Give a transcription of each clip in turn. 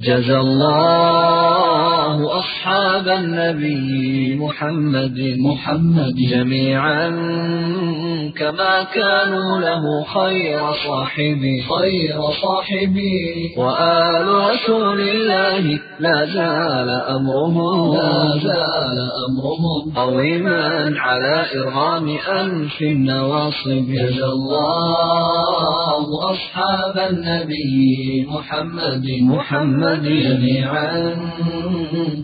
جزى الله أصحاب النبي محمد محمد. جميعا. كما كانوا له خير صاحبي. خير صاحبي. وآل رسول الله لا زال أمرهم لا زال أمرهم قويما على إرغام أنف النواصب. جزى الله أصحاب النبي محمد. محمد جميعا.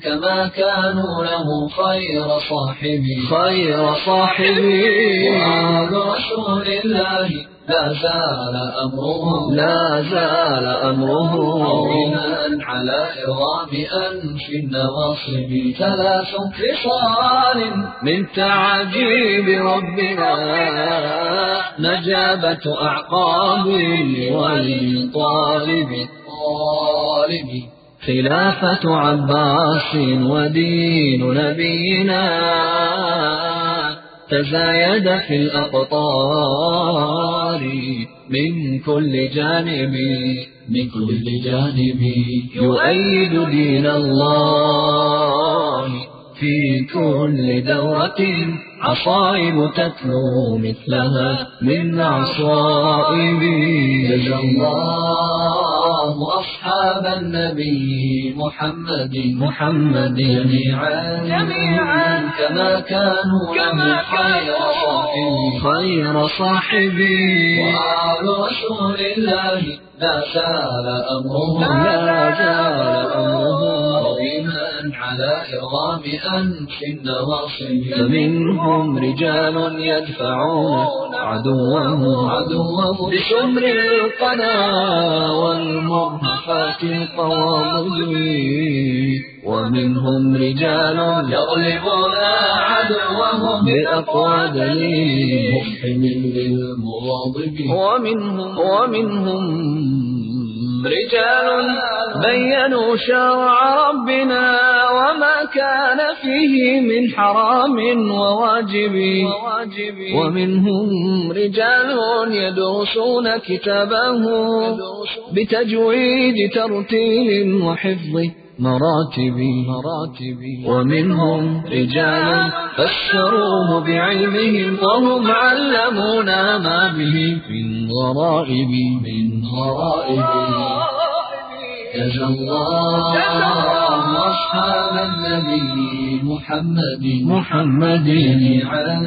كما كانوا له خير صاحبي خير صاحبي وآل رسول الله لا زال أمره لا زال أمره قويما على إرغام أنف النواصب. ثلاث خصال من تعجيب ربنا نجابة أعقاب ولطالب الطالب. خلافة عباس ودين نبينا تزايد في الأقطار من كل جانب من كل جانب يؤيد دين الله في كل دورة عصائب تتلو مثلها من عصائب جزى الله. أصحاب النبي محمد. محمد جميعا جميعا كما كانوا كما خير صاحبي خير صاحبي وآل رسول الله لا زال أمرهم. لا زال أمرهم. على إرغام أنف النواصب فمنهم رجال يدفعون عدوهم عدوهم بشمر القنا والمرهفات القوامض ومنهم رجال يغلبون عدوهم بأقوى دليل مفحم للمغاضب ومنهم ومنهم رجال بينوا شرع ربنا وما كان فيه من حرام وواجب. ومنهم رجال يدرسون كتابه بتجويد ترتيل وحفظ مراتب ومنهم رجال فسروه بعلمهم وهم علمونا ما به من غرائب من غرائب جزى الله أصحاب النبي محمد محمد. جميعا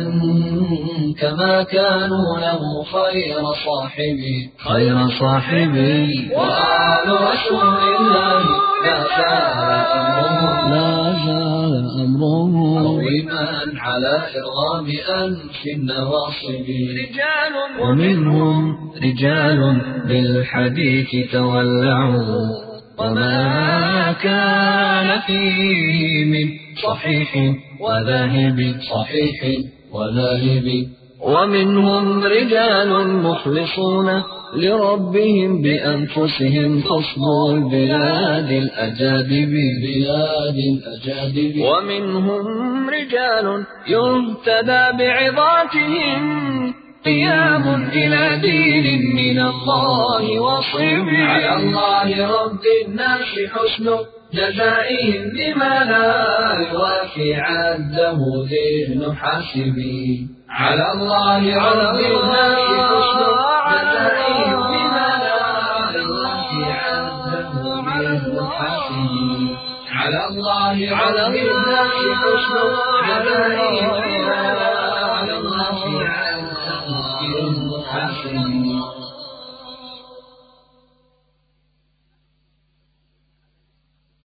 كما كانوا له خير صاحبي خير صاحبي وآل رسول الله لا زال أمره. لا زال أمره. قويما على إرغام أنف النواصب. رجال ومنهم رجال بالحديث تولعوا. وما كان فيه من صحيح وذاهب صحيح وذاهب. ومنهم رجال مخلصون لربهم بأنفسهم خصبوا البلاد الأجادب بلاد الأجادب ومنهم رجال يهتدى بعظاتهم قيام إلى دين من الله وصيب على الله رب الناس حسن جزائهم بما لا يوافي عده ذهن حاسبي على الله رب الناس حسن جزائهم بما لا يوافي عده ذهن حاسبي على الله على الناس حسن جزائهم بما لا يوافي عده حسن